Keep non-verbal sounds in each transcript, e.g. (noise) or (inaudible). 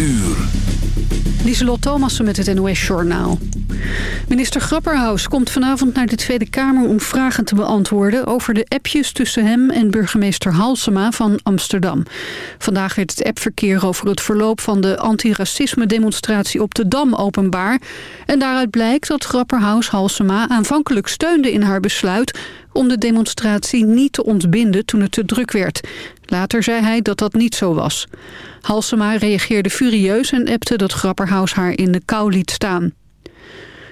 uur. Lieselot Thomassen met het NOS-journaal. Minister Grapperhaus komt vanavond naar de Tweede Kamer om vragen te beantwoorden... over de appjes tussen hem en burgemeester Halsema van Amsterdam. Vandaag werd het appverkeer over het verloop van de antiracisme-demonstratie op de Dam openbaar. En daaruit blijkt dat Grapperhaus Halsema aanvankelijk steunde in haar besluit om de demonstratie niet te ontbinden toen het te druk werd. Later zei hij dat dat niet zo was. Halsema reageerde furieus en appte dat Grapperhaus haar in de kou liet staan.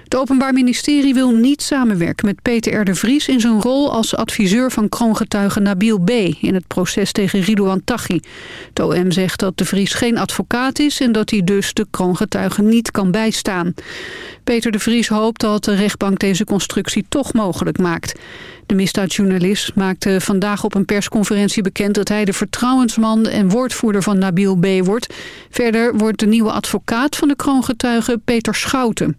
Het Openbaar Ministerie wil niet samenwerken met Peter R. de Vries... in zijn rol als adviseur van kroongetuige Nabil B. in het proces tegen Ridouan Taghi. Het OM zegt dat de Vries geen advocaat is... en dat hij dus de kroongetuige niet kan bijstaan. Peter de Vries hoopt dat de rechtbank deze constructie toch mogelijk maakt. De misdaadjournalist maakte vandaag op een persconferentie bekend... dat hij de vertrouwensman en woordvoerder van Nabil B. wordt. Verder wordt de nieuwe advocaat van de kroongetuige Peter Schouten.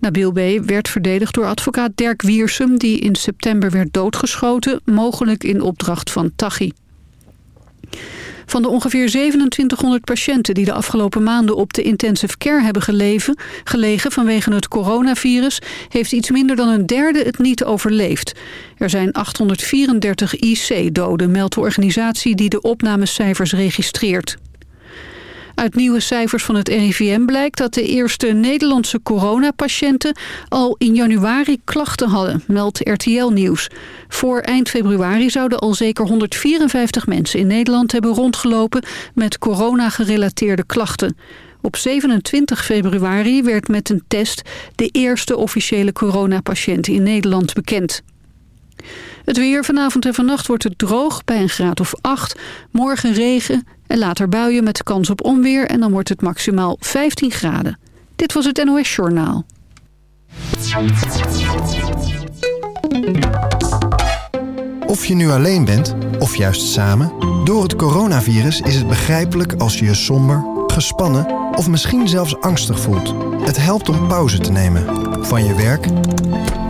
Nabil B. werd verdedigd door advocaat Dirk Wiersum... die in september werd doodgeschoten, mogelijk in opdracht van Taghi. Van de ongeveer 2700 patiënten die de afgelopen maanden op de intensive care hebben gelegen vanwege het coronavirus, heeft iets minder dan een derde het niet overleefd. Er zijn 834 IC-doden, meldt de organisatie die de opnamecijfers registreert. Uit nieuwe cijfers van het RIVM blijkt dat de eerste Nederlandse coronapatiënten al in januari klachten hadden, meldt RTL Nieuws. Voor eind februari zouden al zeker 154 mensen in Nederland hebben rondgelopen met corona-gerelateerde klachten. Op 27 februari werd met een test de eerste officiële coronapatiënt in Nederland bekend. Het weer vanavond en vannacht wordt het droog bij een graad of 8. Morgen regen en later buien met kans op onweer en dan wordt het maximaal 15 graden. Dit was het NOS Journaal. Of je nu alleen bent, of juist samen... door het coronavirus is het begrijpelijk als je je somber, gespannen... of misschien zelfs angstig voelt. Het helpt om pauze te nemen. Van je werk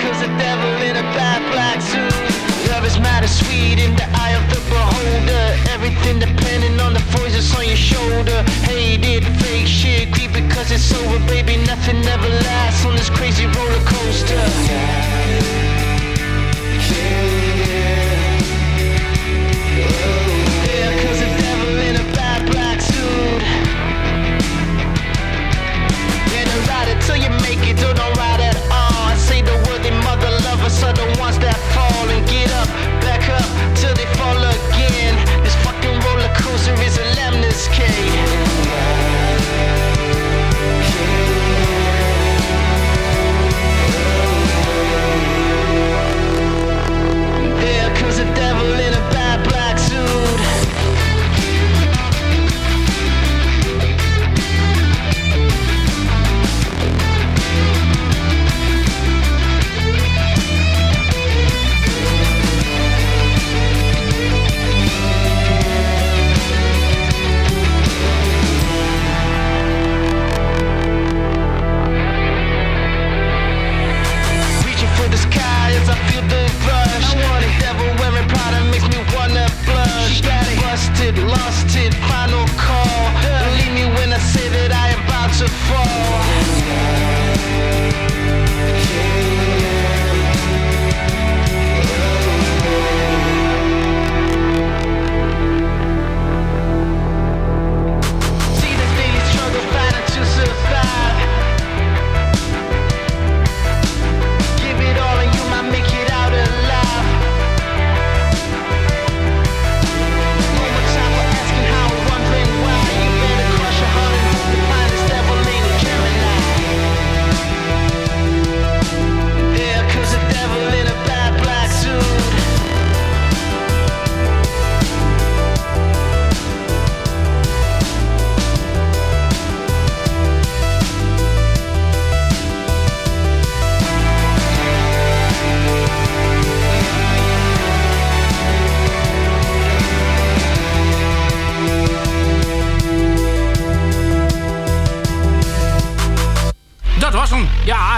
Cause the devil in a bad black suit. Love is as sweet in the eye of the beholder. Everything depending on the voices on your shoulder. Hated fake shit, creep because it's over, baby. Nothing ever lasts on this crazy roller coaster.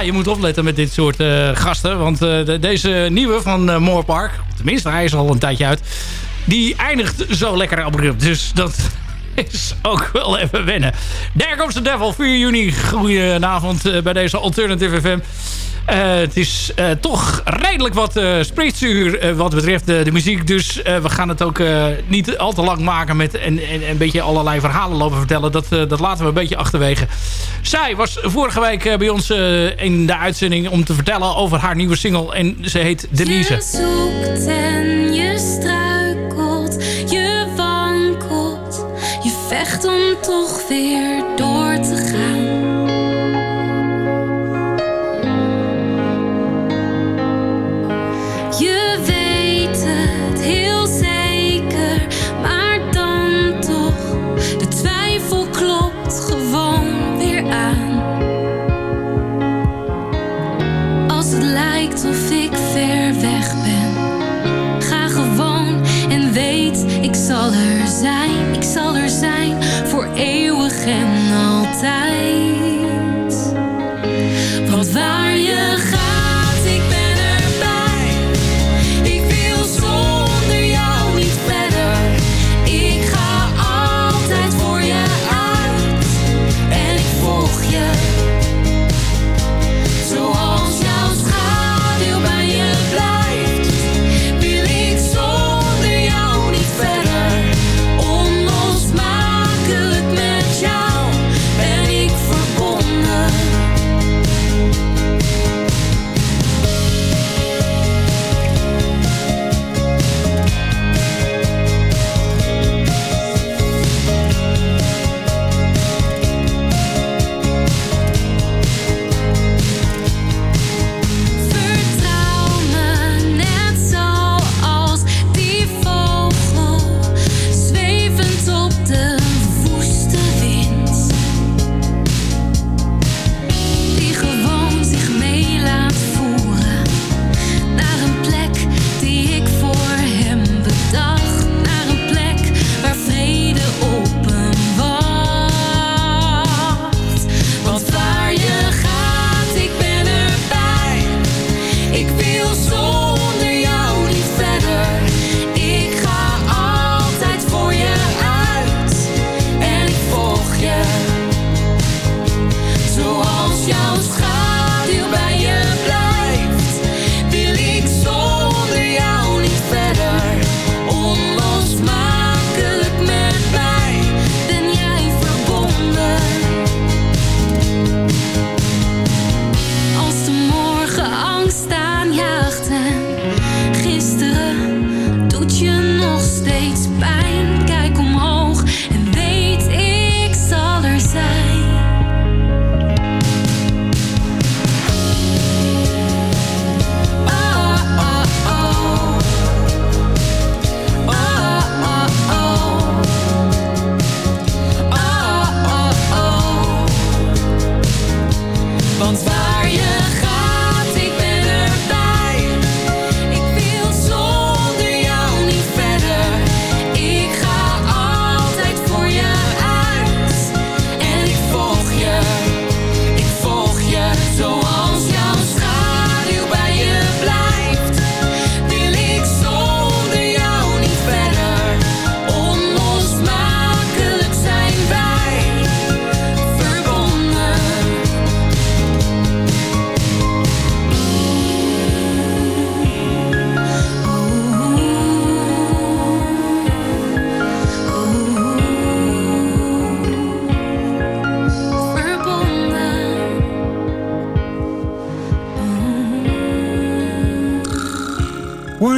Je moet opletten met dit soort gasten. Want deze nieuwe van uh, Moorpark, tenminste hij is al een tijdje uit... die eindigt zo lekker abrupt. Dus dat (laughs) is ook wel even wennen. There Comes the Devil, 4 juni. Goedenavond bij deze Alternative FM. Uh, het is uh, toch redelijk wat uh, spreekstuur wat betreft de muziek. Dus we gaan het ook niet al te lang maken met en, en, een beetje allerlei verhalen lopen vertellen. Dat, dat laten we een beetje achterwege. Zij was vorige week bij ons in de uitzending om te vertellen over haar nieuwe single. En ze heet Denise. Je zoekt en je struikelt, je wankelt. Je vecht om toch weer as I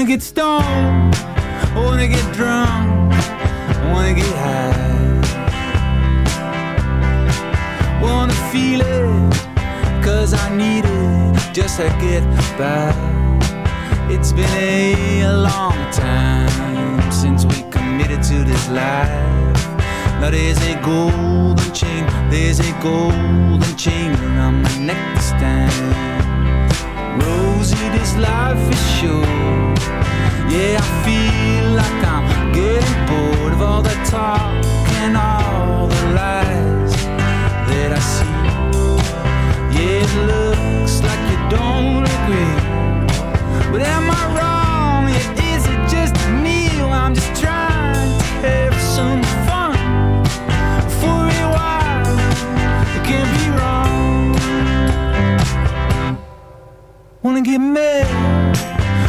get stoned, I wanna get drunk, I wanna get high. Wanna feel it, cause I need it just to get by. It's been a, a long time since we committed to this life. Now there's a golden chain, there's a golden chain around my neck this time. Rosie, this life is short. Yeah, I feel like I'm getting bored of all the talk and all the lies that I see. Yeah, it looks like you don't agree, but am get mad.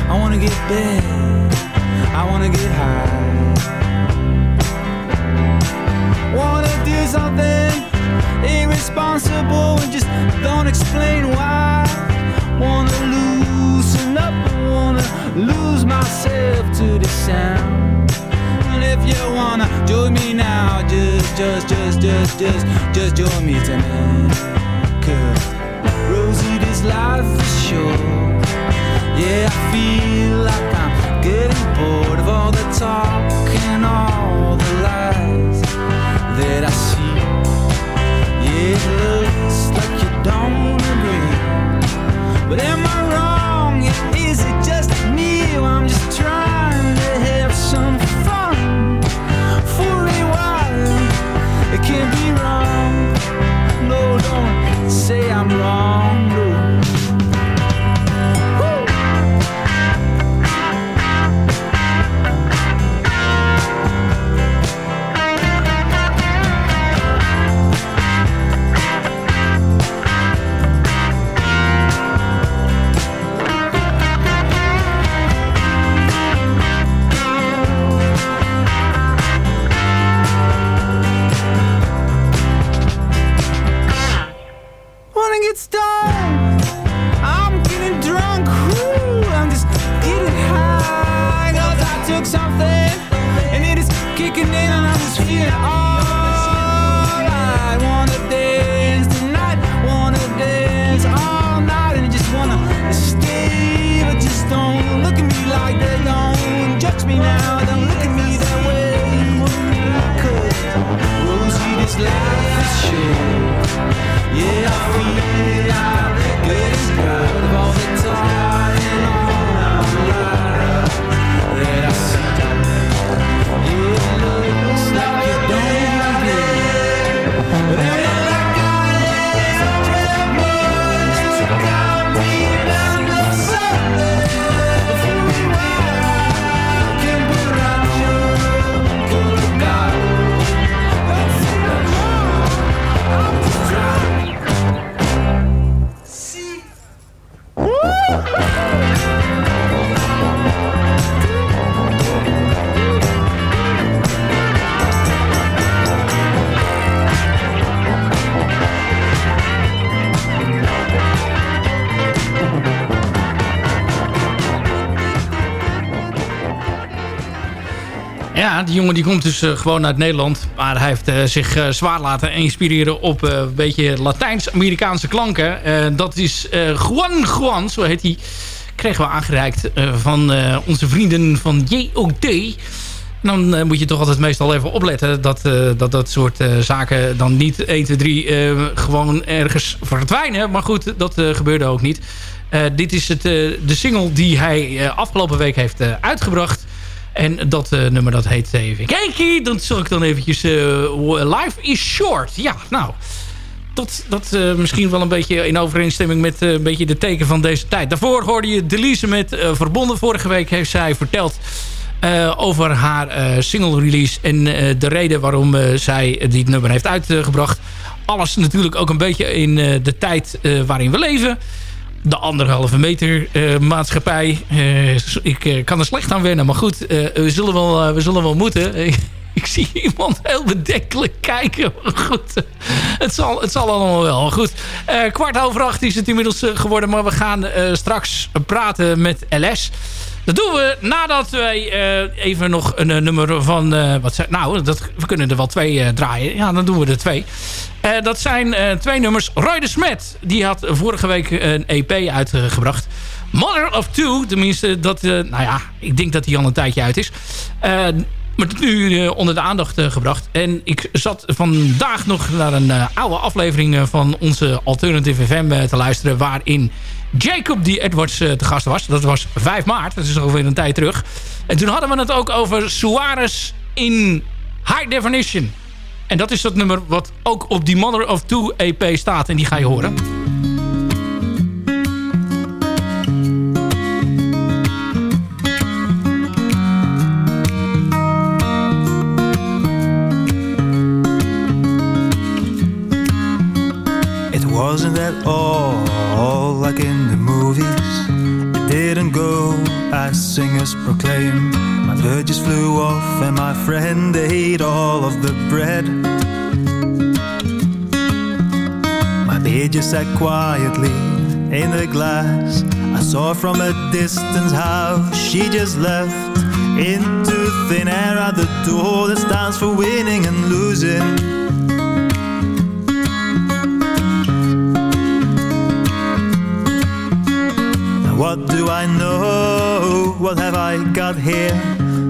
I wanna get bad. I wanna get high. Wanna do something irresponsible and just don't explain why. Wanna loosen up wanna lose myself to the sound. And if you wanna join me now, just, just, just, just, just, just join me tonight. Cause this life is short. Yeah, I feel like I'm getting bored of all the talk and all the lies that I see. Yeah, it looks like you don't agree. But am I Die jongen die komt dus eh, gewoon uit Nederland. Maar hij heeft eh, zich eh, zwaar laten inspireren op een beetje Latijns-Amerikaanse klanken. Dat is Juan Juan, zo heet hij. Kregen we aangereikt van onze vrienden van. En dan moet je toch altijd meestal even opletten... dat dat, dat soort zaken dan niet 1, 2, 3 eh, gewoon ergens verdwijnen. Maar goed, dat gebeurde ook niet. Dit is het, de single die hij afgelopen week heeft uitgebracht... En dat eh, nummer dat heet even... Kijk, dat zal ik dan eventjes... eh, Life is short. Ja, nou... Dat, dat eh, misschien wel een beetje in overeenstemming met eh, een beetje de teken van deze tijd. Daarvoor hoorde je Delise met eh, Verbonden. Vorige week heeft zij verteld eh, over haar eh, single release. En eh, de reden waarom eh, zij dit nummer heeft uitgebracht. Alles natuurlijk ook een beetje in eh, de tijd eh, waarin we leven de anderhalve meter eh, maatschappij. Eh, ik eh, kan er slecht aan wennen, maar goed, we, zullen wel, we zullen wel moeten. (laughs) ik zie iemand heel bedenkelijk kijken. Goed, het zal, het zal allemaal wel. Goed, kwart over acht is het inmiddels geworden, maar we gaan straks praten met LS. Dat doen we nadat wij eh, even nog een eh, nummer van... eh, wat zijn, nou, dat, we kunnen er wel twee draaien. Ja, dan doen we er twee. Dat zijn twee nummers. Roy de Smet, die had vorige week een EP uitgebracht. Mother of Two, tenminste, dat, nou ja, ik denk dat die al een tijdje uit is. Maar nu eh, onder de aandacht eh, gebracht. En ik zat vandaag nog naar een eh, oude aflevering van onze Alternative FM te luisteren... waarin Jacob die Edwards te gast was. Dat was 5 maart, dat is alweer een tijd terug. En toen hadden we het ook over Suarez in High Definition. En dat is dat nummer wat ook op die Mother of Two EP staat. En die ga je horen. Wasn't at all like in the movies. It didn't go as singers proclaim. My bird just flew off and my friend ate all of the bread. My beer just sat quietly in the glass. I saw from a distance how she just left into thin air at the door that stands for winning and losing. What do I know? What have I got here?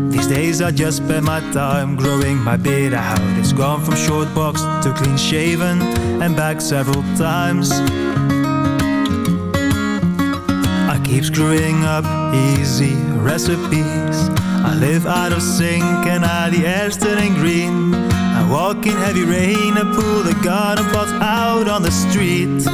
These days I just spend my time growing my beard out. It's gone from short box to clean shaven and back several times. I keep screwing up easy recipes. I live out of sync and now the air's turning green. I walk in heavy rain and pull the garden pots out on the street.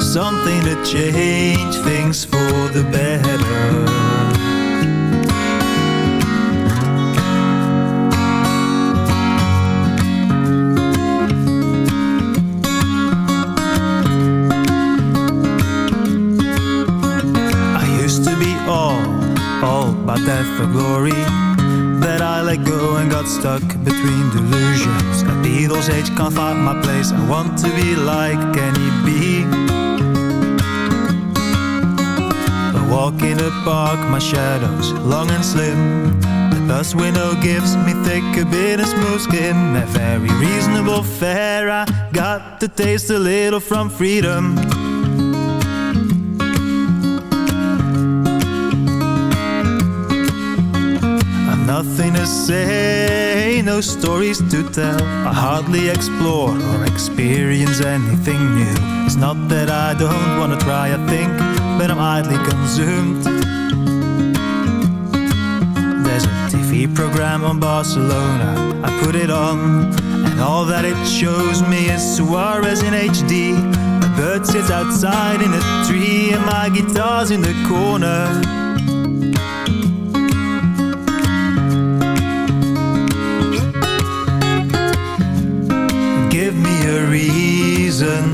Something to change things for the better. Stuck between delusions. At Beatles age, can't find my place. I want to be like any bee. I walk in the park, my shadow's long and slim. The bus window gives me thick a bit of smooth skin. A very reasonable fare. I got to taste a little from freedom. Nothing to say, no stories to tell. I hardly explore or experience anything new. It's not that I don't want to try I think But I'm idly consumed. There's a TV program on Barcelona. I put it on And all that it shows me is Suarez in HD A bird sits outside in a tree And my guitar's in the corner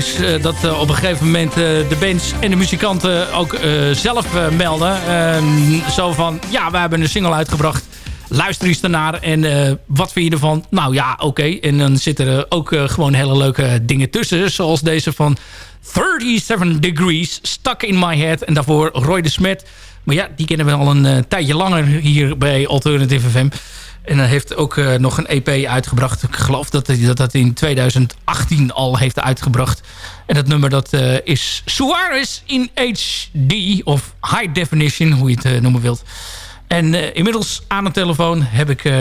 Is dat op een gegeven moment de bands en de muzikanten ook zelf melden. Ehm, zo van, ja, we hebben een single uitgebracht. Luister eens daarnaar en wat vind je ervan? Nou ja, oké. En dan zitten er ook gewoon hele leuke dingen tussen. Zoals deze van 37 Degrees, Stuck in My Head. En daarvoor Roy de Smet. Maar ja, die kennen we al een tijdje langer hier bij Alternative FM. En hij heeft ook uh, nog een EP uitgebracht. Ik geloof dat hij dat, in 2018 al heeft uitgebracht. En dat nummer dat uh, is Suarez in HD. Of High Definition, hoe je het uh, noemen wilt. En inmiddels aan de telefoon heb ik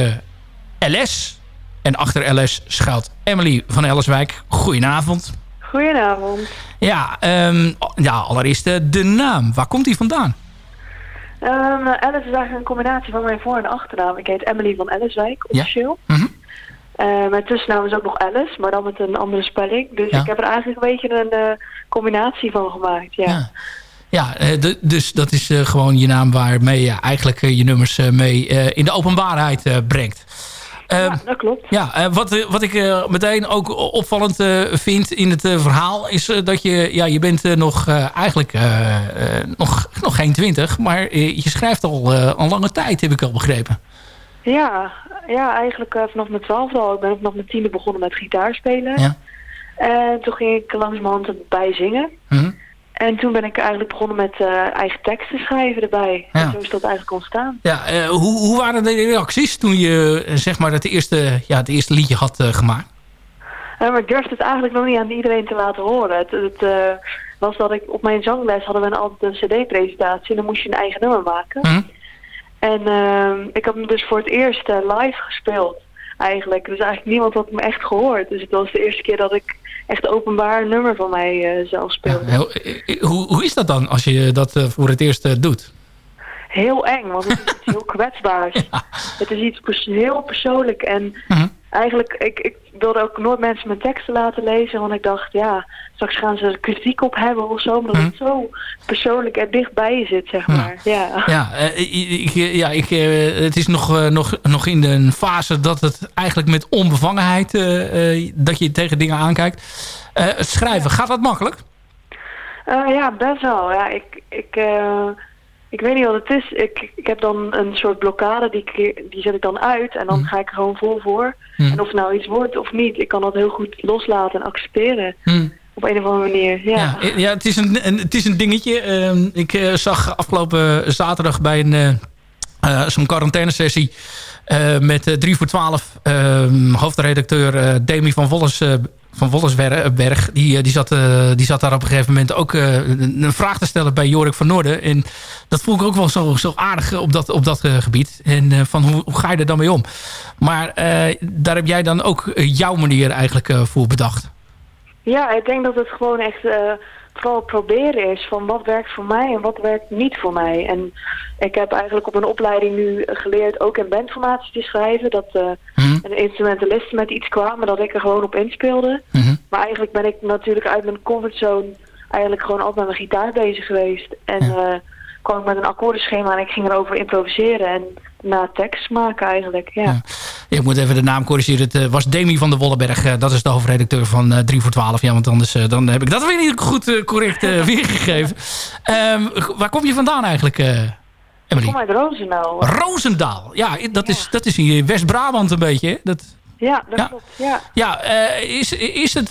LS. En achter LS schuilt Emily van Ellerswijk. Goedenavond. Goedenavond. Ja, um, ja allereerst de naam. Waar komt die vandaan? Um, Alice is eigenlijk een combinatie van mijn voor- en achternaam. Ik heet Emily van Elliswijk, officieel. Ja? Mm -hmm. uh, mijn tussennaam is ook nog Alice, maar dan met een andere spelling. Dus ik heb er eigenlijk een beetje een uh, combinatie van gemaakt, ja. ja. Ja, uh, dus dat is gewoon je naam waarmee je eigenlijk je nummers mee in de openbaarheid brengt. Ja, ehm, dat klopt. Ja, uh, wat, eh, wat ik uh, meteen ook opvallend vind in het verhaal... is dat je, ja, je bent nog eigenlijk nog, nog geen twintig... maar je schrijft al een lange tijd, heb ik al begrepen. Ja, ja eigenlijk vanaf mijn twaalfde al. Ik ben vanaf mijn tiende begonnen met gitaarspelen. Ja. En toen ging ik langzamerhand bij zingen. Mm en toen ben ik eigenlijk begonnen met uh, eigen teksten schrijven erbij. Ja. En zo is dat eigenlijk ontstaan. Ja, uh, hoe, hoe waren de reacties toen je uh, zeg maar het eerste, ja, het eerste liedje had gemaakt? maar ik durfde het eigenlijk nog niet aan iedereen te laten horen. Het, het was dat ik op mijn zangles hadden we altijd een cd-presentatie. En dan moest je een eigen nummer maken. Mm. En ehm, ik heb hem dus voor het eerst live gespeeld eigenlijk. Dus eigenlijk niemand had me echt gehoord. Dus het was de eerste keer dat ik echt openbaar nummer van mij uh, zelf speelde. Ja, heel, eh, hoe, hoe is dat dan als je dat voor het eerst doet? Heel eng, want het is iets heel (laughs) kwetsbaars. Ja. Het is iets pers heel persoonlijk en uh -huh. Eigenlijk, ik, ik wilde ook nooit mensen mijn teksten laten lezen, want ik dacht, ja, straks gaan ze er kritiek op hebben of zo, omdat het zo persoonlijk er dichtbij zit, zeg maar. Ja, ja, uh, ik, ja ik, uh, het is nog, uh, nog, nog in de fase dat het eigenlijk met onbevangenheid, dat je tegen dingen aankijkt. schrijven, gaat dat makkelijk? ja, best wel. Ja, ik, ik, ik weet niet wat het is. Ik, ik heb dan een soort blokkade, die, die zet ik dan uit en dan hm. ga ik er gewoon vol voor. Hm. En of het nou iets wordt of niet, ik kan dat heel goed loslaten en accepteren. Hm. Op een of andere manier, ja. Ja, ja het, is een, een, het is een dingetje. Uh, ik uh, zag afgelopen zaterdag bij een uh, zo'n quarantainesessie... met 3 voor 12 ehm, hoofdredacteur Demi van Volles van Wollesberg, die, die, zat, die zat daar op een gegeven moment ook een, vraag te stellen bij Jorik van Noorden. En dat vond ik ook wel zo, zo aardig op dat, op dat gebied. En van hoe, hoe, ga je er dan mee om? Maar daar heb jij dan ook jouw manier eigenlijk voor bedacht. Ja, ik denk dat het gewoon echt vooral proberen is van wat werkt voor mij en wat werkt niet voor mij. En ik heb eigenlijk op een opleiding nu geleerd ook in bandformatie te schrijven. Dat uh, mm een instrumentalist met iets kwamen dat ik er gewoon op inspeelde. Mm Maar eigenlijk ben ik natuurlijk uit mijn comfortzone eigenlijk gewoon altijd met mijn gitaar bezig geweest. En ja. uh, kwam ik met een akkoordenschema en ik ging erover improviseren en na tekst maken eigenlijk, ja. ja. Ik moet even de naam corrigeren. Het uh, was Demi van der Wolleberg. Uh, dat is de hoofdredacteur van uh, 3 voor 12. Ja, want anders dan heb ik dat weer niet goed correct (laughs) weergegeven. Um, waar kom je vandaan eigenlijk, Emily? Ik kom uit Roosendaal. Roosendaal. Ja, dat, Is, dat is in West-Brabant een beetje, hè? Dat... Ja, dat ja. klopt. Ja, ja is, is het,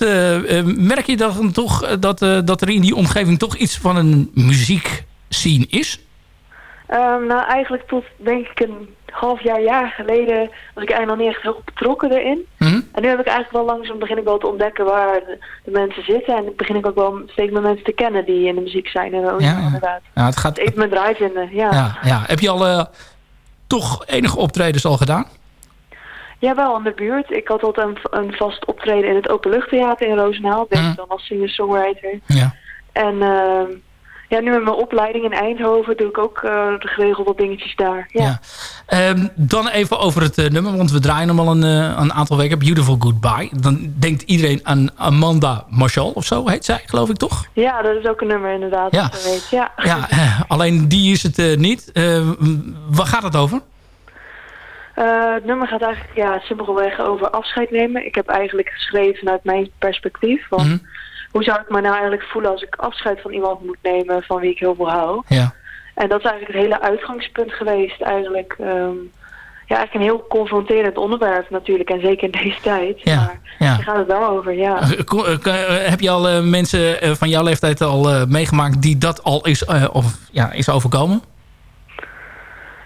merk je dan toch dat, dat er in die omgeving toch iets van een muziek scene is? Um, nou, eigenlijk tot denk ik een half jaar, jaar geleden was ik eigenlijk nog niet echt heel betrokken erin. Mm -hmm. En nu heb ik eigenlijk wel langzaam begin ik wel te ontdekken waar de, de, mensen zitten. En begin ik ook wel steeds meer mensen te kennen die in de muziek zijn. En ook, ja, inderdaad. Ja, het gaat... Even mijn draai vinden, ja. ja, ja. Heb je al uh, toch enige optredens al gedaan? Ja, wel in de buurt. Ik had altijd een, een vast optreden in het Openluchttheater in Roosendaal. Ben mm -hmm. dan als singer-songwriter. Ja. En... Uh, ja, nu met mijn opleiding in Eindhoven doe ik ook uh, geregeld wat dingetjes daar. Ja. ja. Um, dan even over het uh, nummer, want we draaien hem al een, uh, een, aantal weken. Beautiful Goodbye. Dan denkt iedereen aan Amanda Marshall of zo heet zij, geloof ik toch? Ja, dat is ook een nummer inderdaad. Ja, weet. ja. ja alleen die is het niet. waar gaat het over? het nummer gaat eigenlijk ja, simpelweg over afscheid nemen. Ik heb eigenlijk geschreven vanuit mijn perspectief. Mm -hmm hoe zou ik me nou eigenlijk voelen als ik afscheid van iemand moet nemen van wie ik heel veel hou. Ja. En dat is eigenlijk het hele uitgangspunt geweest eigenlijk. ehm, ja, eigenlijk een heel confronterend onderwerp natuurlijk. En zeker in deze tijd. Ja, Maar ja. daar gaat het wel over, ja. Eh, eh, eh, heb je al mensen van jouw leeftijd al meegemaakt die dat al is, of, ja, is overkomen?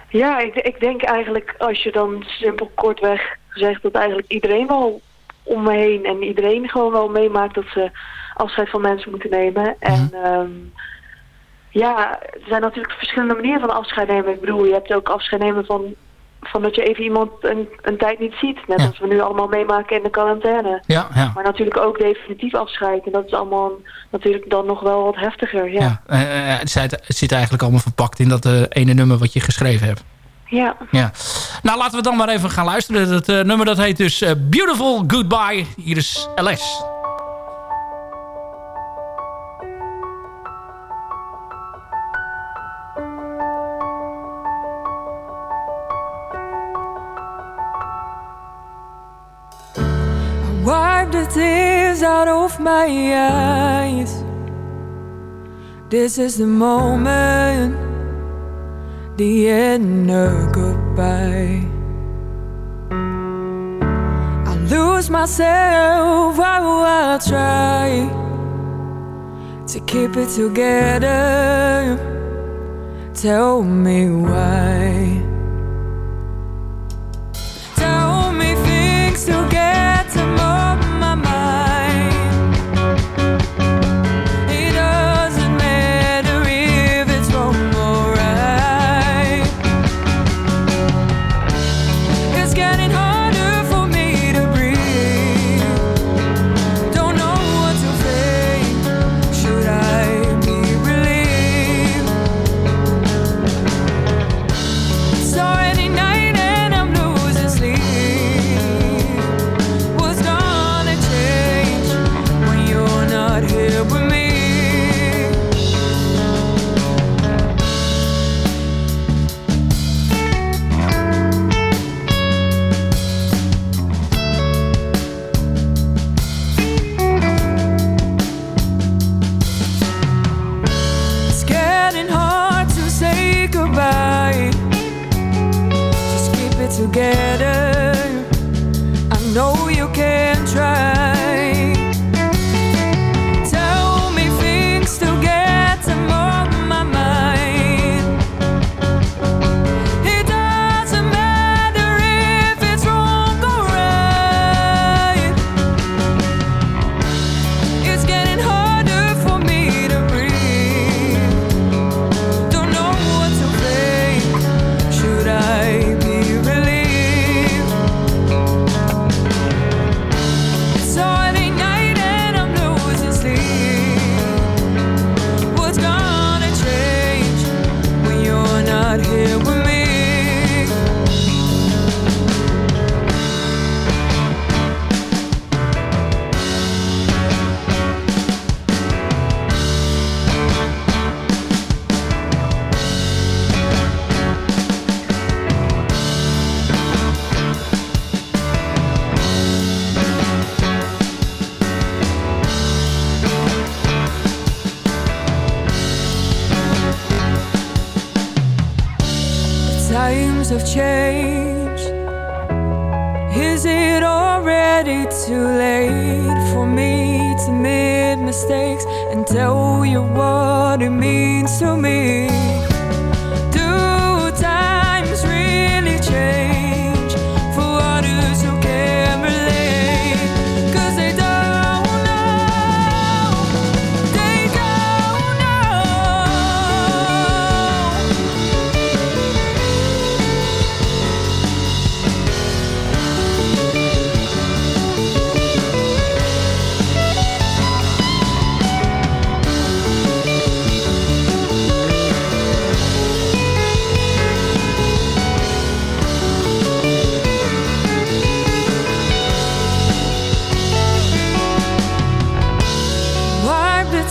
Ja, ik, ik denk eigenlijk als je dan simpel kortweg zegt dat eigenlijk iedereen wel om me heen en iedereen gewoon wel meemaakt dat ze afscheid van mensen moeten nemen. En ehm, ja, er zijn natuurlijk verschillende manieren van afscheid nemen. Ik bedoel, je hebt ook afscheid nemen van, van dat je even iemand een, een tijd niet ziet. Net Ja. als we nu allemaal meemaken in de quarantaine. Ja, ja. Maar natuurlijk ook definitief afscheid. En dat is allemaal natuurlijk dan nog wel wat heftiger, ja. ja. Eh, eh, het, zit, het zit eigenlijk allemaal verpakt in dat eh, ene nummer wat je geschreven hebt. Ja. Ja. Nou, laten we dan maar even gaan luisteren. Dat eh, nummer dat heet dus eh, Beautiful Goodbye. Hier is LS. Out of my eyes. This is the moment, the end of goodbye. I lose myself, while I will try to keep it together. Tell me why.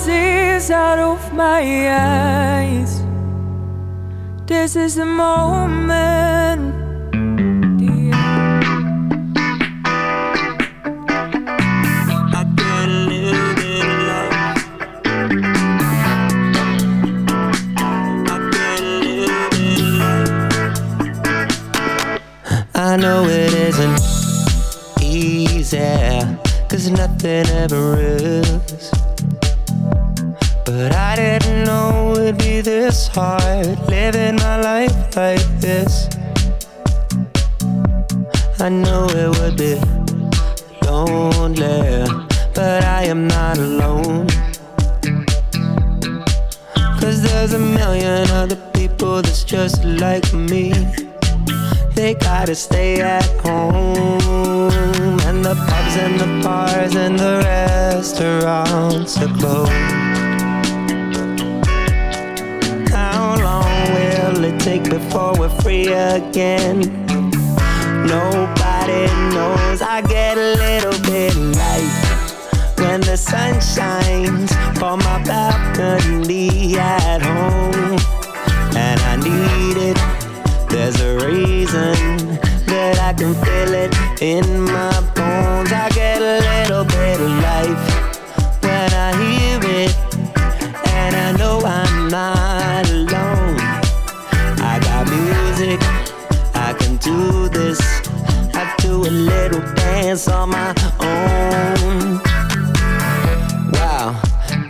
tears out of my eyes. This is the moment. I know it isn't easy Cause nothing ever is but I didn't know it'd be this hard, living my life like this. I knew it would be lonely, but I am not alone. Cause there's a million other people that's just like me. They gotta stay at home, and the pubs and the bars and the restaurants are closed. Free again? Nobody knows. I get a little bit light when the sun shines on my balcony at home, and I need it. There's a reason that I can feel it in my bones. I get a little bit of life when I hear it, and I know I'm not a little dance on my own. Wow,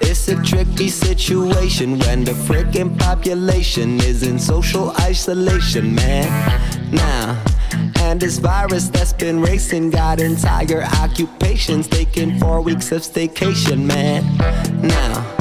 it's a tricky situation when the freaking population is in social isolation, man. Now, and this virus that's been racing got entire occupations taking four weeks of staycation, man. Now,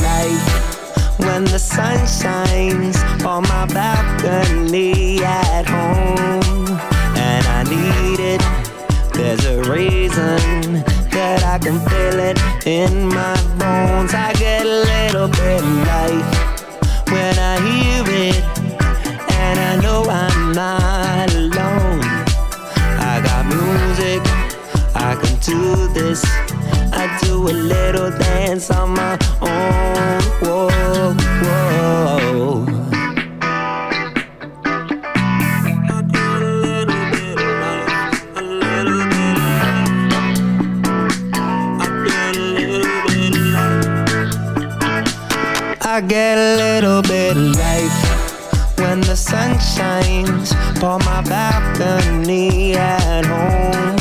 light when the sun shines on my balcony at home, and I need it. There's a reason that I can feel it in my bones. I get a little bit light when I hear it, and I know I'm not alone. I got music, I can do this. I do a little dance on my own. Whoa, whoa. I get a little bit of light, a little bit of light. I get a little bit of light. I get a little bit of life when the sun shines on my balcony at home,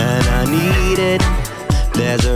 and I need it.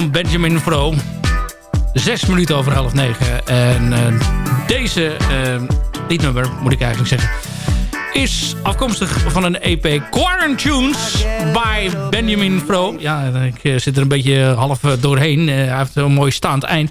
Van Benjamin Fro. Zes minuten over half negen. En eh, deze, eh, dit nummer moet ik eigenlijk zeggen... is afkomstig van een EP Quarantunes by Benjamin Fro. Ja, ik eh, zit er een beetje half doorheen. Hij heeft een mooi staand eind.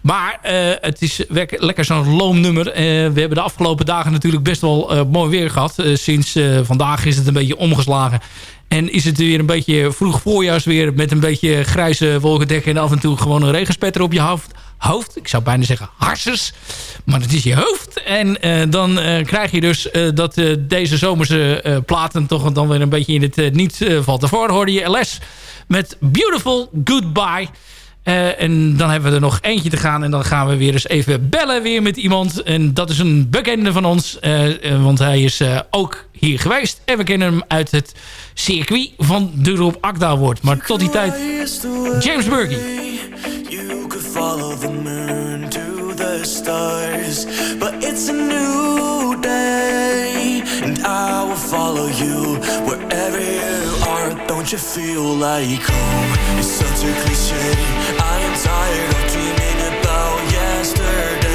Maar het is lekker zo'n loom nummer. We hebben de afgelopen dagen natuurlijk best wel mooi weer gehad. Eh, sinds vandaag is het een beetje omgeslagen. En is het weer een beetje vroeg voorjaarsweer... met een beetje grijze wolkendekken... en af en toe gewoon een regenspetter op je hoofd. Ik zou bijna zeggen harses. Maar het is je hoofd. En eh, dan eh, krijg je dus eh, dat deze zomerse platen... toch dan weer een beetje in het niet valt. Daarvoor hoorde je LS met Beautiful Goodbye... Eh, en dan hebben we er nog eentje te gaan. En dan gaan we weer eens even bellen weer met iemand. En dat is een bekende van ons. eh, eh, want hij is ook hier geweest. En we kennen hem uit het circuit van de Rob Akda wordt. Maar tot die tijd, James Burkey. You could follow the moon to the stars, but it's a new day. And I will follow you wherever you are. Don't you feel like home? It's such a cliche. I am tired of dreaming about yesterday.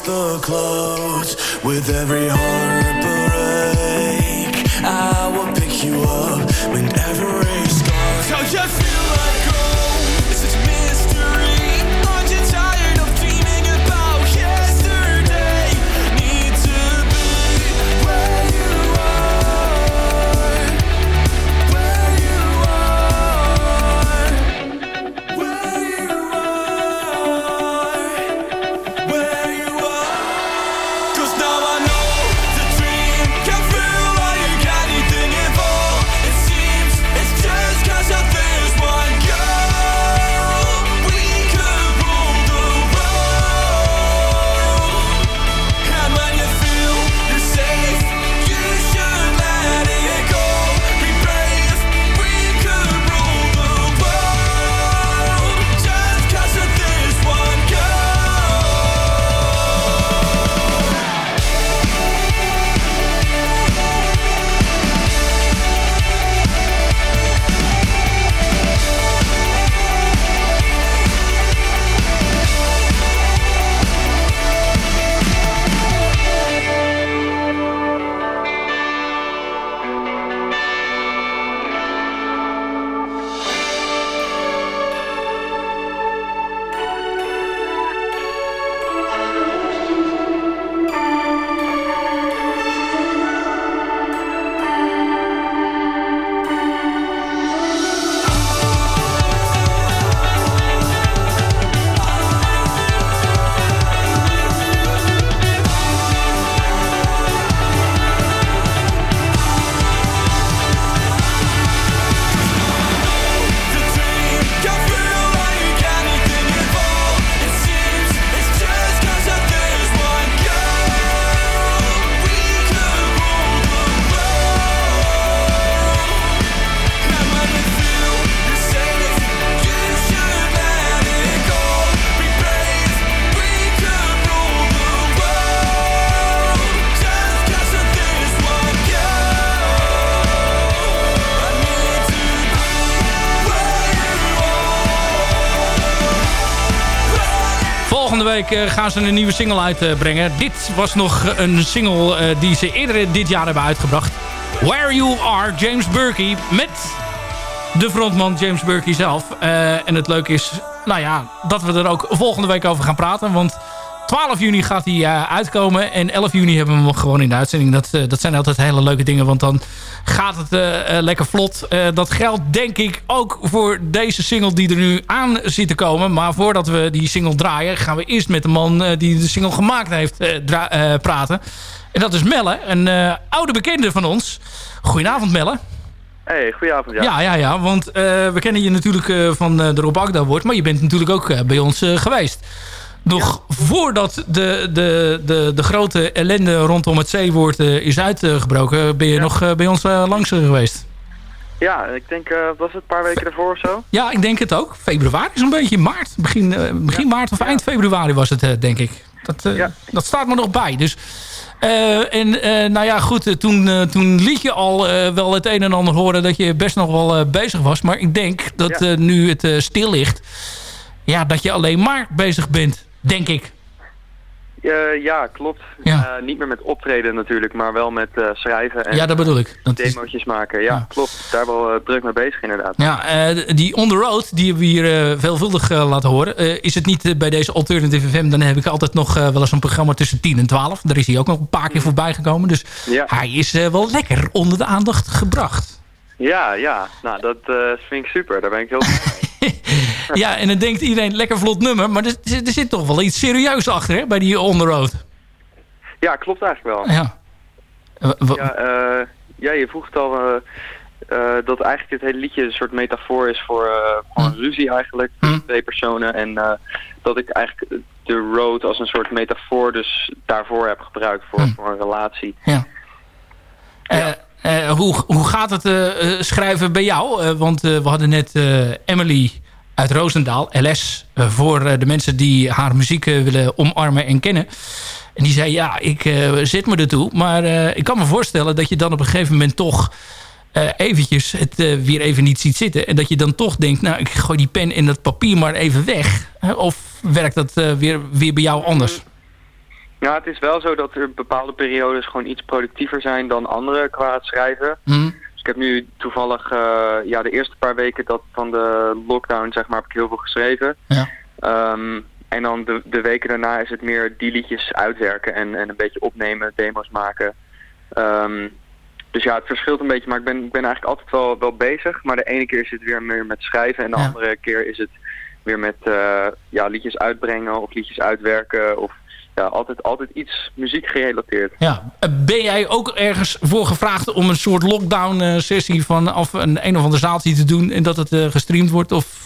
The clouds with every heartbreak. Gaan ze een nieuwe single uitbrengen. dit was nog een single eh, die ze eerder dit jaar hebben uitgebracht. Where You Are, James Burkey. Met de frontman James Burkey zelf. Eh, en het leuke is, nou ja, dat we er ook volgende week over gaan praten. Want 12 juni gaat hij eh, uitkomen. En 11 juni hebben we hem gewoon in de uitzending. Dat, eh, dat zijn altijd hele leuke dingen. Want dan gaat het eh, lekker vlot. Dat geldt denk ik ook voor deze single die er nu aan zit te komen. Maar voordat we die single draaien... gaan we eerst met de man die de single gemaakt heeft praten. En dat is Melle. Een oude bekende van ons. Goedenavond Melle. Hey, goedenavond. Ja, Ja, ja, ja. Want we kennen je natuurlijk van de Rob Agda Award. Maar je bent natuurlijk ook bij ons geweest. Nog voordat de, de, de, de grote ellende rondom het zeewoord eh, is uitgebroken... ben je nog eh, bij ons eh, langs geweest. Ja, ik denk, eh, was het een paar weken ervoor of zo? Ja, ik denk het ook. Februari is een beetje maart. Begin, begin maart of eind februari was het, denk ik. Dat, dat staat me nog bij. Dus en nou ja, goed, toen, toen liet je al wel het een en ander horen dat je best nog wel bezig was. Maar ik denk dat nu het stil ligt, ja, dat je alleen maar bezig bent, denk ik. Eh, ja, klopt. Ja. Eh, niet meer met optreden natuurlijk, maar wel met eh, schrijven en Ja, dat bedoel ik. Dat is- demootjes maken. Ja, klopt. Daar wel druk mee bezig inderdaad. Ja, die On The Road, die hebben we hier veelvuldig laten horen. Is het niet bij deze Alternative FM, dan heb ik altijd nog wel eens een programma tussen 10 en 12. Daar is hij ook nog een paar keer voorbij gekomen. Dus Ja. hij is wel lekker onder de aandacht gebracht. Ja, ja. Nou, dat eh, vind ik super. Daar ben ik heel blij mee. (laughs) (laughs) Ja, en dan denkt iedereen lekker vlot nummer. Maar er, er zit toch wel iets serieus achter hè, bij die On The Road. Ja, klopt eigenlijk wel. Ja. Ja, eh, ja je vroeg het al eh, dat eigenlijk dit hele liedje een soort metafoor is voor, voor een ruzie eigenlijk. Tussen twee personen. En dat ik eigenlijk de road als een soort metafoor dus daarvoor heb gebruikt voor, voor een relatie. Ja. Eh, eh, hoe, hoe gaat het eh, eh, schrijven bij jou? Want we hadden net Emily uit Roosendaal, LS, voor de mensen die haar muziek willen omarmen en kennen. En die zei, ja, ik zit me ertoe. Maar ik kan me voorstellen dat je dan op een gegeven moment toch eventjes het weer even niet ziet zitten. En dat je dan toch denkt, nou, ik gooi die pen en dat papier maar even weg. Of werkt dat weer, weer bij jou anders? Ja, het is wel zo dat er bepaalde periodes gewoon iets productiever zijn dan andere qua het schrijven. Hm? Dus ik heb nu toevallig eh, ja, de eerste paar weken dat van de lockdown zeg maar, heb ik heel veel geschreven. Ja. Ehm, en dan de, de weken daarna is het meer die liedjes uitwerken en, en een beetje opnemen, demo's maken. Ehm, dus ja, het verschilt een beetje, maar ik ben, ik ben eigenlijk altijd wel, wel bezig. Maar de ene keer is het weer meer met schrijven en de Ja. andere keer is het weer met eh, ja, liedjes uitbrengen of liedjes uitwerken. Of ja, altijd, altijd iets muziek gerelateerd. Ja. Eh, Ben jij ook ergens voor gevraagd om een soort lockdown-sessie vanaf een een of ander zaaltje te doen en dat het eh, gestreamd wordt? Of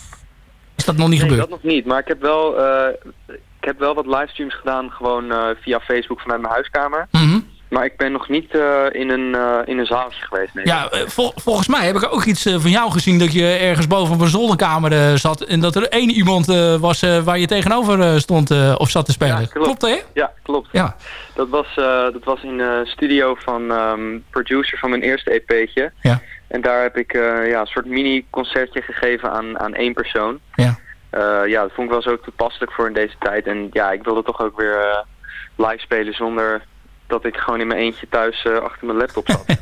is dat nog niet Nee, gebeurd? dat nog niet. Maar ik heb wel, eh, ik heb wel wat livestreams gedaan gewoon eh, via Facebook vanuit mijn huiskamer. Mhm. Maar ik ben nog niet eh, in, een, eh, in een zaaltje geweest. Nee. Ja, eh, vol- volgens mij heb ik ook iets van jou gezien dat je ergens boven op een zolderkamer zat en dat er één iemand was waar je tegenover stond of zat te spelen. klopt. hè? Ja, klopt. Ja. Dat, was, dat was in de studio van ehm, producer van mijn eerste EP'tje. Ja. En daar heb ik ja, een soort mini-concertje gegeven aan, aan één persoon. Ja. Ja, dat vond ik wel zo toepasselijk voor in deze tijd. En ja, ik wilde toch ook weer live spelen zonder dat ik gewoon in mijn eentje thuis eh, achter mijn laptop zat. (laughs)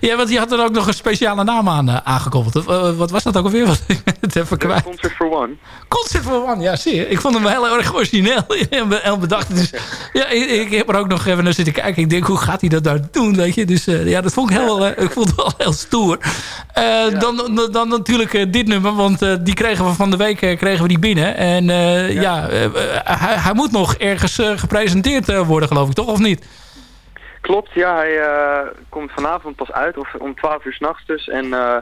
Ja, want je had er ook nog een speciale naam aan eh, aangekoppeld. Eh, wat was dat ook alweer? (laughs) Wat, ik ben het even kwijt. Concert for One. Concert for One, ja, zie je. Ik vond hem wel heel erg origineel en be- en bedacht. Dus, ja, ik, ik heb er ook nog even naar zitten kijken. Ik denk, hoe gaat hij dat nou doen, weet je? Dus ja, dat vond ik heel, ik vond het wel heel stoer. Dan, dan, natuurlijk dit nummer, want die kregen we van de week kregen we die binnen. En ja, eh, hij, hij moet nog ergens gepresenteerd worden, geloof ik, toch? Of niet? Klopt, ja, hij eh, komt vanavond pas uit, of om 12 uur s'nachts dus. En eh,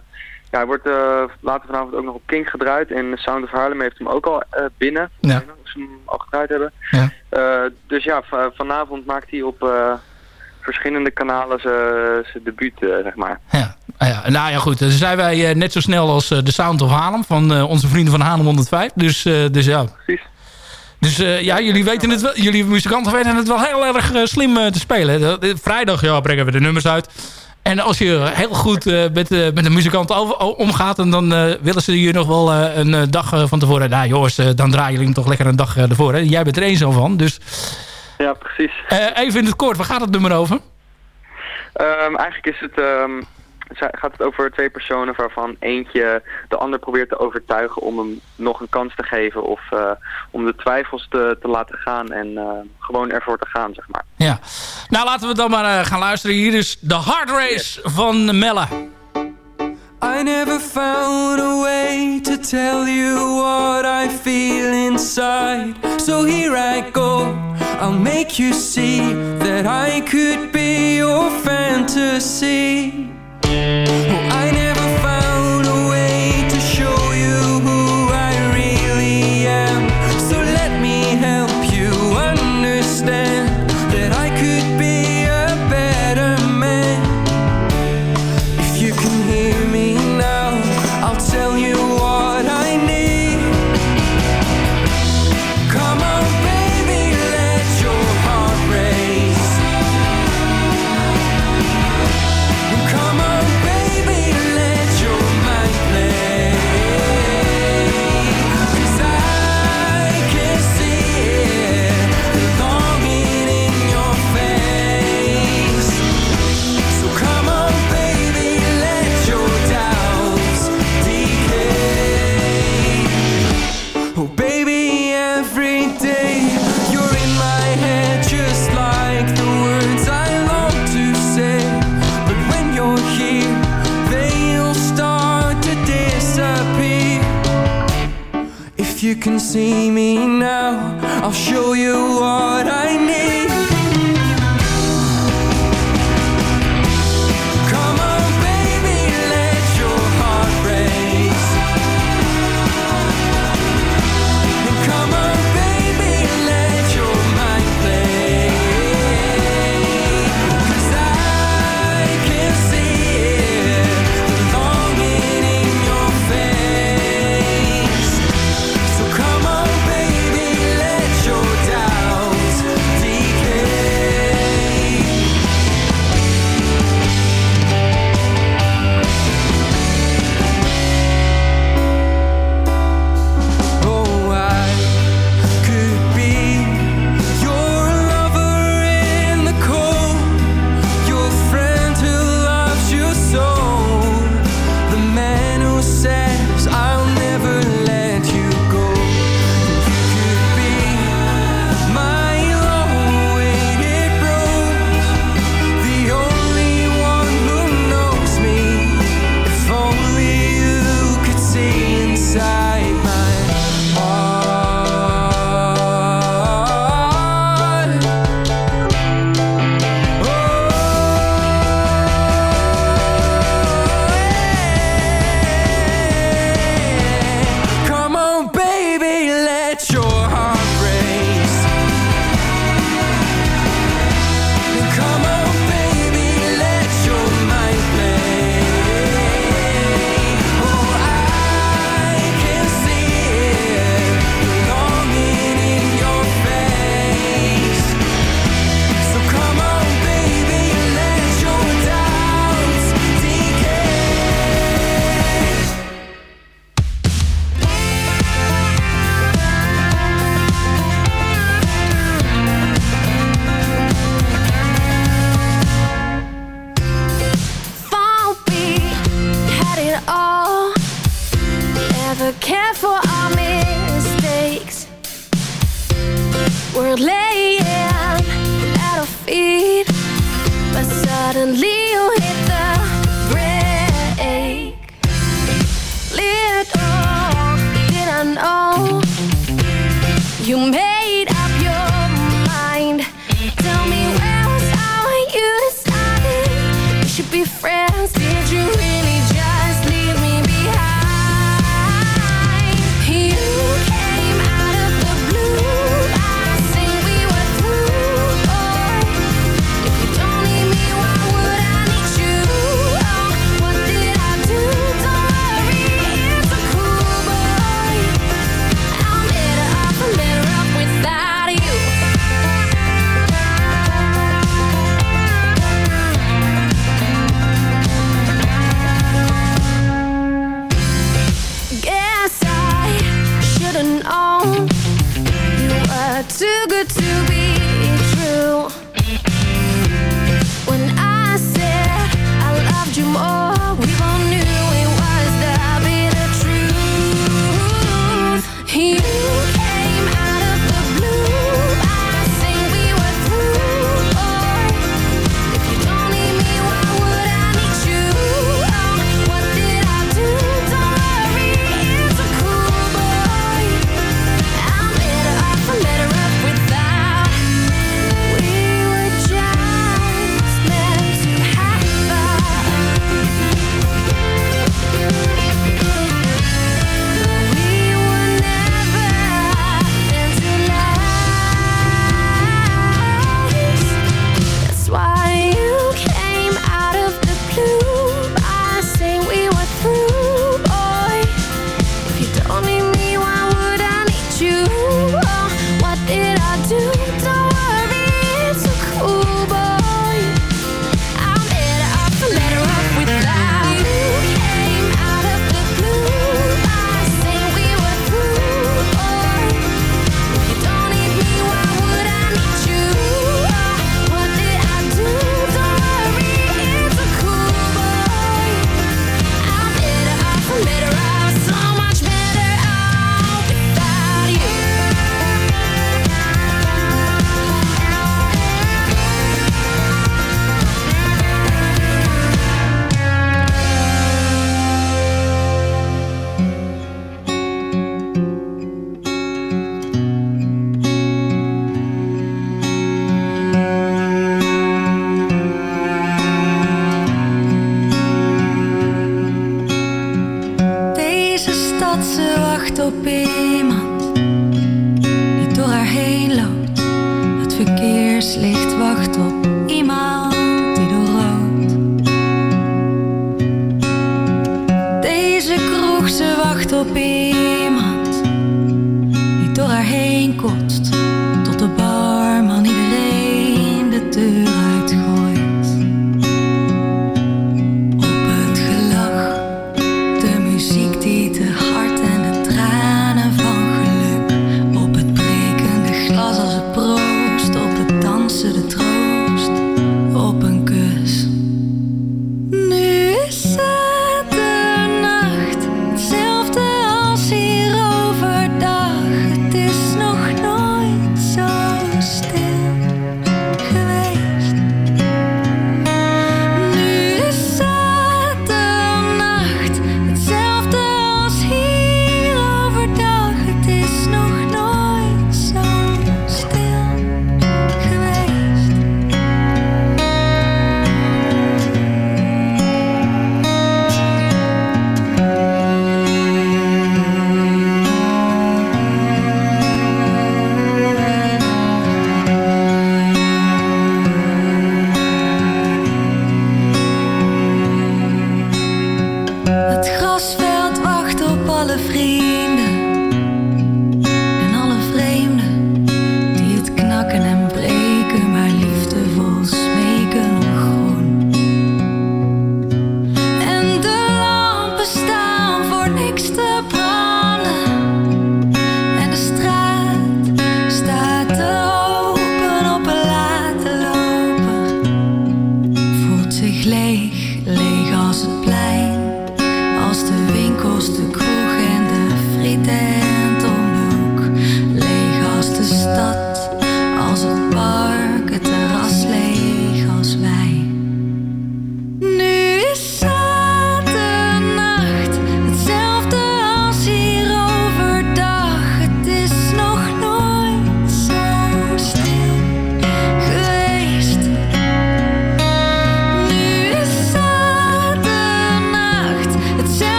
ja, hij wordt eh, later vanavond ook nog op King gedraaid. En Sound of Harlem heeft hem ook al binnen. Ja. Of ze hem al gedraaid hebben. Ja. Dus ja, va- vanavond maakt hij op verschillende kanalen zijn debuut, zeg maar. Ah ja, nou ja, goed. Dan zijn wij net zo snel als de Sound of Haarlem van onze vrienden van Haarlem 105. Dus, dus ja. Precies. Dus eh, ja, jullie weten het wel. Jullie muzikanten weten het wel heel erg eh, slim eh, te spelen. Vrijdag ja, brengen we de nummers uit. En als je heel goed met, eh, met de o- omgaat... en dan willen ze je nog wel een dag van tevoren... Nou jongens, dan draaien jullie hem toch lekker een dag ervoor. Hè? Jij bent er één zo van. Dus Ja, precies. even in het kort, waar gaat het nummer over? Ehm, eigenlijk is het, ehm, gaat het over twee personen waarvan eentje de ander probeert te overtuigen om hem nog een kans te geven of eh, om de twijfels te, te laten gaan en eh, gewoon ervoor te gaan, zeg maar. Ja. Nou, laten we dan maar eh, gaan luisteren. Hier is de Hard Race van Melle. I never found a way to tell you what I feel inside. So here I go. I'll make you see that I could be your fantasy. Oh, I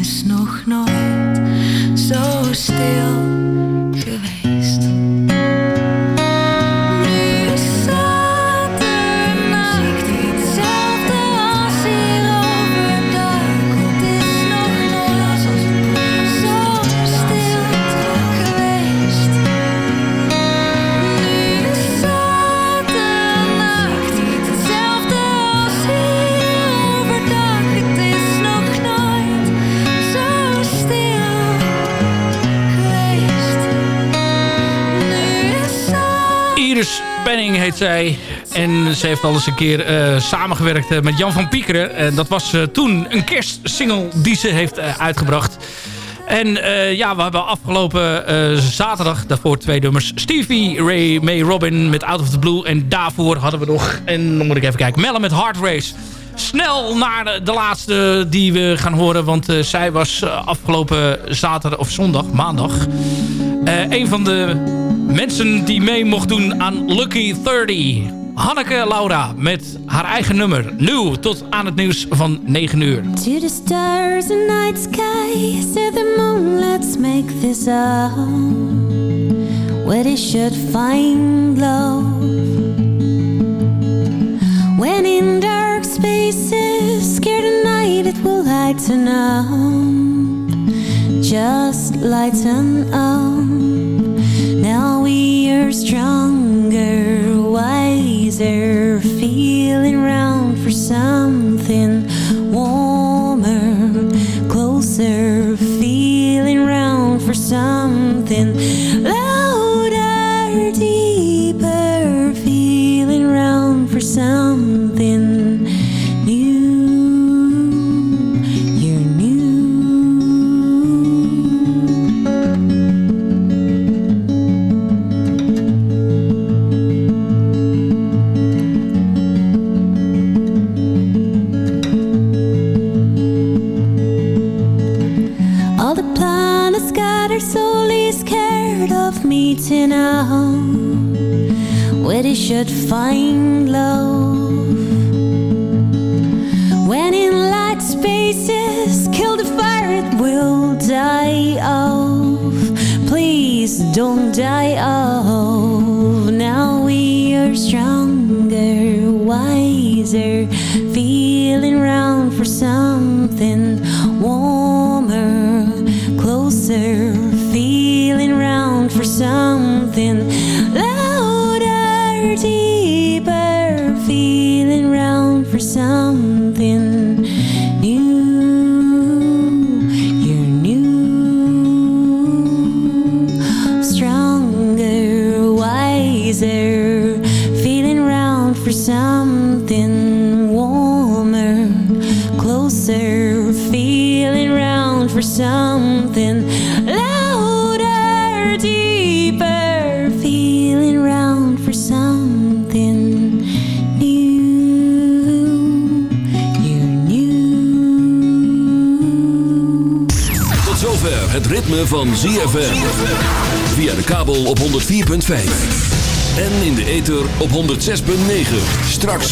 is nog nooit zo stil geweest. Zij. En ze heeft al eens een keer eh, samengewerkt eh, met Jan van Piekeren. En dat was eh, toen een kerstsingle die ze heeft uitgebracht. En ja, we hebben afgelopen zaterdag daarvoor twee nummers. Stevie Ray May Robin met Out of the Blue. En daarvoor hadden we nog, en dan moet ik even kijken, Melle met Hard Race. Snel naar de, laatste die we gaan horen. Want zij was afgelopen zaterdag of zondag, maandag... een van de mensen die mee mocht doen aan Lucky 30. Hanneke Laura met haar eigen nummer. Nu tot aan het nieuws van 9 uur. To the stars and night sky, the moon, let's make this home where they should find love. When in dark spaces, scared at night, it will lighten up. Just lighten up. Now we are stronger, wiser, feeling round for something warmer, closer, feeling round for something